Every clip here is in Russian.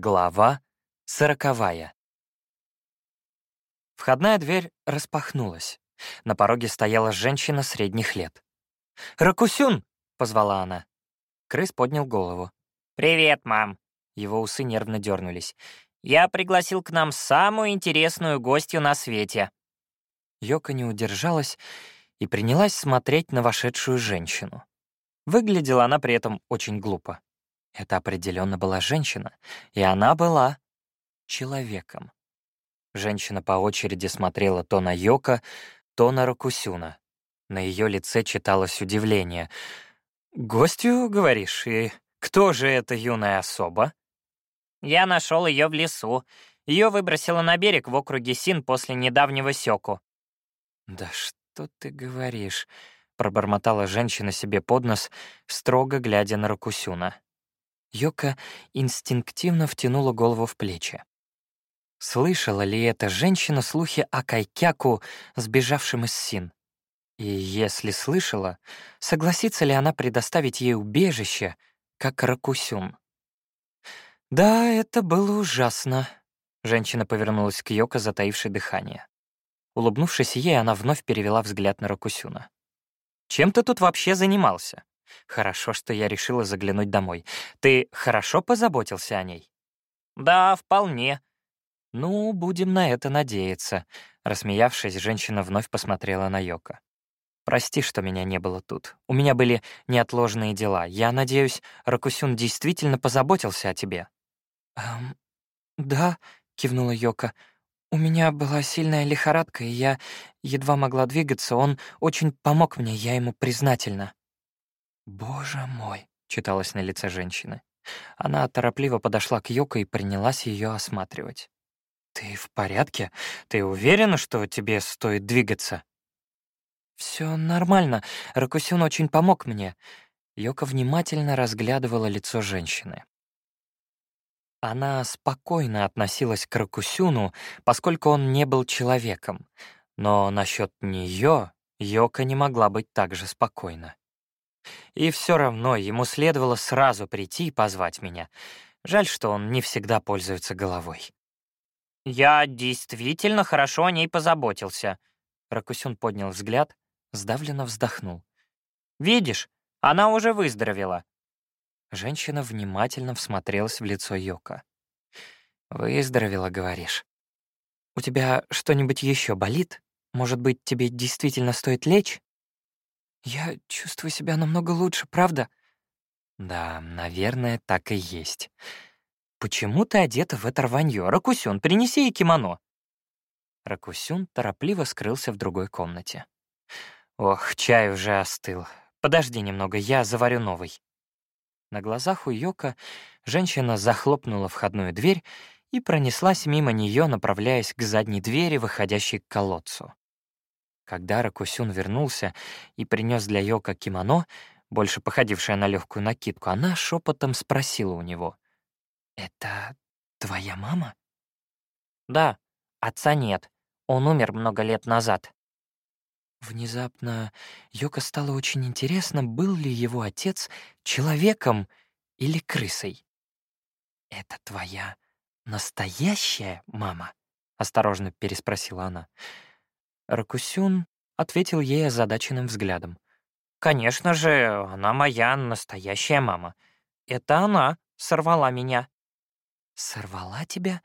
Глава сороковая. Входная дверь распахнулась. На пороге стояла женщина средних лет. «Ракусюн!» — позвала она. Крыс поднял голову. «Привет, мам!» Его усы нервно дернулись. «Я пригласил к нам самую интересную гостью на свете». Йока не удержалась и принялась смотреть на вошедшую женщину. Выглядела она при этом очень глупо. Это определенно была женщина, и она была человеком. Женщина по очереди смотрела то на Йока, то на Рокусюна. На ее лице читалось удивление. «Гостью, говоришь, и кто же эта юная особа?» «Я нашел ее в лесу. Ее выбросило на берег в округе Син после недавнего сёку». «Да что ты говоришь?» — пробормотала женщина себе под нос, строго глядя на Рокусюна. Йока инстинктивно втянула голову в плечи. Слышала ли эта женщина слухи о Кайкяку, сбежавшем из Син? И если слышала, согласится ли она предоставить ей убежище, как Ракусюн? Да, это было ужасно. Женщина повернулась к Йоко, затаившей дыхание. Улыбнувшись ей, она вновь перевела взгляд на Ракусюна. «Чем ты тут вообще занимался? Хорошо, что я решила заглянуть домой. Ты хорошо позаботился о ней?» «Да, вполне». «Ну, будем на это надеяться». Рассмеявшись, женщина вновь посмотрела на Йока. «Прости, что меня не было тут. У меня были неотложные дела. Я надеюсь, Ракусюн действительно позаботился о тебе». «Эм, да», — кивнула Йока. «У меня была сильная лихорадка, и я едва могла двигаться. Он очень помог мне, я ему признательна». «Боже мой», — читалось на лице женщины. Она торопливо подошла к Йоко и принялась ее осматривать. «Ты в порядке? Ты уверена, что тебе стоит двигаться?» Все нормально. Ракусюн очень помог мне». Йока внимательно разглядывала лицо женщины. Она спокойно относилась к Ракусюну, поскольку он не был человеком. Но насчет нее Йока не могла быть так же спокойна. И все равно ему следовало сразу прийти и позвать меня. Жаль, что он не всегда пользуется головой. «Я действительно хорошо о ней позаботился». Ракусюн поднял взгляд, сдавленно вздохнул. «Видишь, она уже выздоровела». Женщина внимательно всмотрелась в лицо Йока. «Выздоровела, говоришь. У тебя что-нибудь еще болит? Может быть, тебе действительно стоит лечь?» «Я чувствую себя намного лучше, правда?» «Да, наверное, так и есть. Почему ты одета в это рванье? Ракусюн, принеси ей кимоно». Ракусюн торопливо скрылся в другой комнате. «Ох, чай уже остыл. Подожди немного, я заварю новый». На глазах у Йока женщина захлопнула входную дверь и пронеслась мимо нее, направляясь к задней двери, выходящей к колодцу. Когда Ракусюн вернулся и принес для Йока кимоно, больше походившее на легкую накидку, она шепотом спросила у него. «Это твоя мама?» «Да, отца нет. Он умер много лет назад». Внезапно Йока стало очень интересно, был ли его отец человеком или крысой. «Это твоя настоящая мама?» — осторожно переспросила она. Ракусюн ответил ей озадаченным взглядом. «Конечно же, она моя настоящая мама. Это она сорвала меня». «Сорвала тебя?»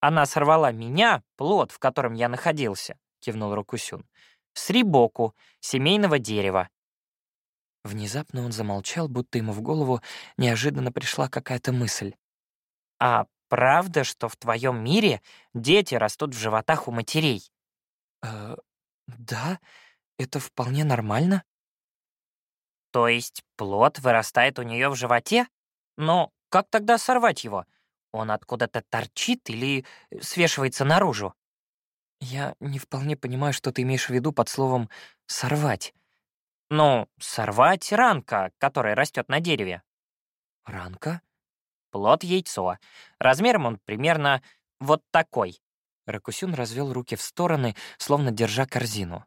«Она сорвала меня, плод, в котором я находился», — кивнул Ракусюн. «С рибоку, семейного дерева». Внезапно он замолчал, будто ему в голову неожиданно пришла какая-то мысль. «А правда, что в твоем мире дети растут в животах у матерей?» «Э, да, это вполне нормально». «То есть плод вырастает у нее в животе? Но как тогда сорвать его? Он откуда-то торчит или свешивается наружу?» «Я не вполне понимаю, что ты имеешь в виду под словом «сорвать». «Ну, сорвать ранка, которая растет на дереве». «Ранка?» «Плод яйцо. Размером он примерно вот такой. Ракусюн развел руки в стороны, словно держа корзину.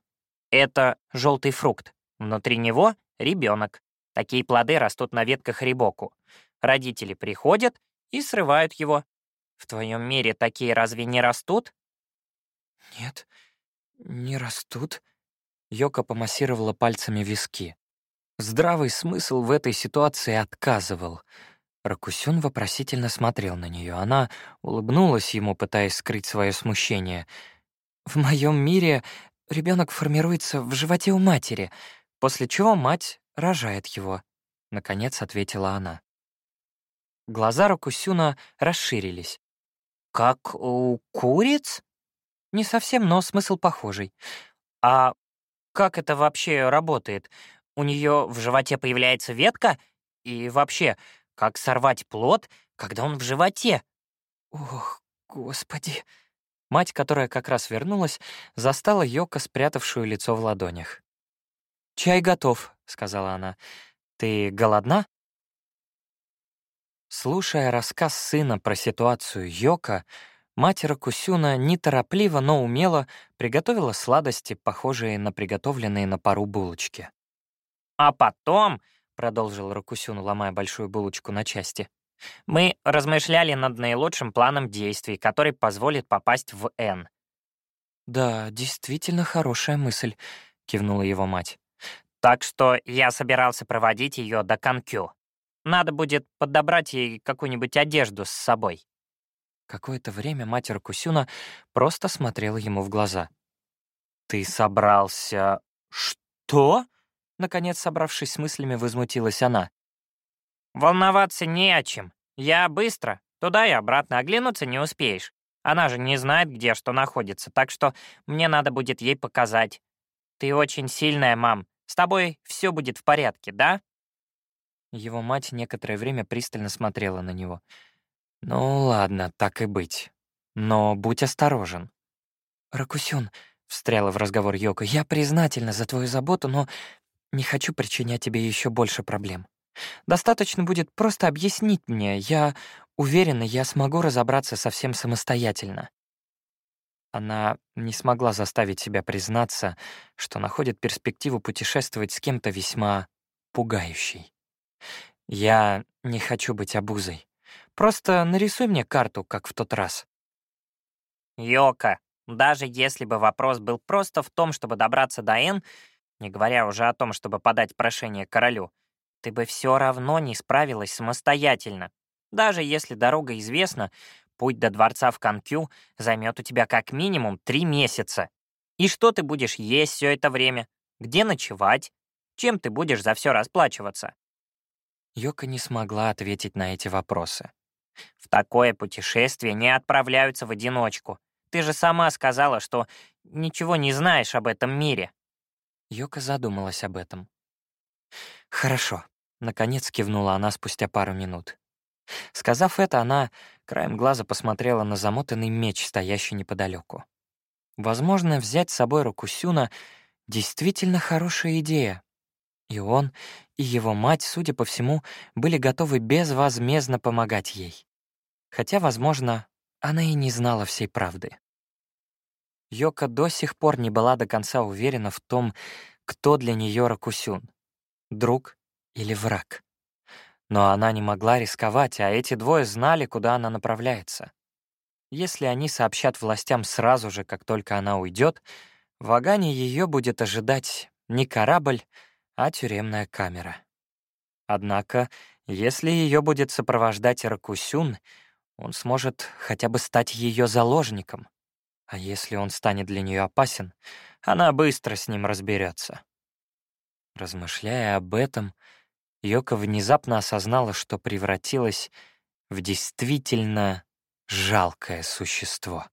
«Это желтый фрукт. Внутри него — ребенок. Такие плоды растут на ветках рибоку. Родители приходят и срывают его. В твоем мире такие разве не растут?» «Нет, не растут». Йока помассировала пальцами виски. Здравый смысл в этой ситуации отказывал. Ракусюн вопросительно смотрел на нее. Она улыбнулась ему, пытаясь скрыть свое смущение. «В моем мире ребенок формируется в животе у матери, после чего мать рожает его», — наконец ответила она. Глаза Ракусюна расширились. «Как у куриц?» «Не совсем, но смысл похожий. А как это вообще работает? У нее в животе появляется ветка? И вообще, как сорвать плод, когда он в животе?» «Ох, господи!» Мать, которая как раз вернулась, застала Йока, спрятавшую лицо в ладонях. «Чай готов», — сказала она. «Ты голодна?» Слушая рассказ сына про ситуацию Йока, мать Ракусюна неторопливо, но умело приготовила сладости, похожие на приготовленные на пару булочки. «А потом», — продолжил Ракусюн, ломая большую булочку на части, «мы размышляли над наилучшим планом действий, который позволит попасть в Н». «Да, действительно хорошая мысль», — кивнула его мать. «Так что я собирался проводить ее до Канкю. Надо будет подобрать ей какую-нибудь одежду с собой». Какое-то время мать Ракусюна просто смотрела ему в глаза. «Ты собрался... что?» Наконец, собравшись с мыслями, возмутилась она. «Волноваться не о чем. Я быстро. Туда и обратно. Оглянуться не успеешь. Она же не знает, где что находится, так что мне надо будет ей показать. Ты очень сильная, мам. С тобой все будет в порядке, да?» Его мать некоторое время пристально смотрела на него. «Ну ладно, так и быть. Но будь осторожен». «Ракусюн», — встряла в разговор Йока, — «я признательна за твою заботу, но не хочу причинять тебе еще больше проблем. Достаточно будет просто объяснить мне. Я уверена, я смогу разобраться совсем самостоятельно». Она не смогла заставить себя признаться, что находит перспективу путешествовать с кем-то весьма пугающей. «Я не хочу быть обузой. Просто нарисуй мне карту, как в тот раз». «Йока, даже если бы вопрос был просто в том, чтобы добраться до Н, не говоря уже о том, чтобы подать прошение королю, ты бы все равно не справилась самостоятельно. Даже если дорога известна, путь до дворца в Канкю займет у тебя как минимум три месяца. И что ты будешь есть все это время? Где ночевать? Чем ты будешь за все расплачиваться? Йока не смогла ответить на эти вопросы. «В такое путешествие не отправляются в одиночку. Ты же сама сказала, что ничего не знаешь об этом мире». Йока задумалась об этом. «Хорошо», — наконец кивнула она спустя пару минут. Сказав это, она краем глаза посмотрела на замотанный меч, стоящий неподалеку. Возможно, взять с собой Рокусюна — действительно хорошая идея. И он, и его мать, судя по всему, были готовы безвозмездно помогать ей. Хотя, возможно, она и не знала всей правды. Йока до сих пор не была до конца уверена в том, кто для нее Ракусюн — друг или враг. Но она не могла рисковать, а эти двое знали, куда она направляется. Если они сообщат властям сразу же, как только она уйдет, в Агане ее будет ожидать не корабль, а тюремная камера. Однако, если ее будет сопровождать Ракусюн, он сможет хотя бы стать ее заложником. А если он станет для нее опасен, она быстро с ним разберется. Размышляя об этом, Йока внезапно осознала, что превратилась в действительно жалкое существо.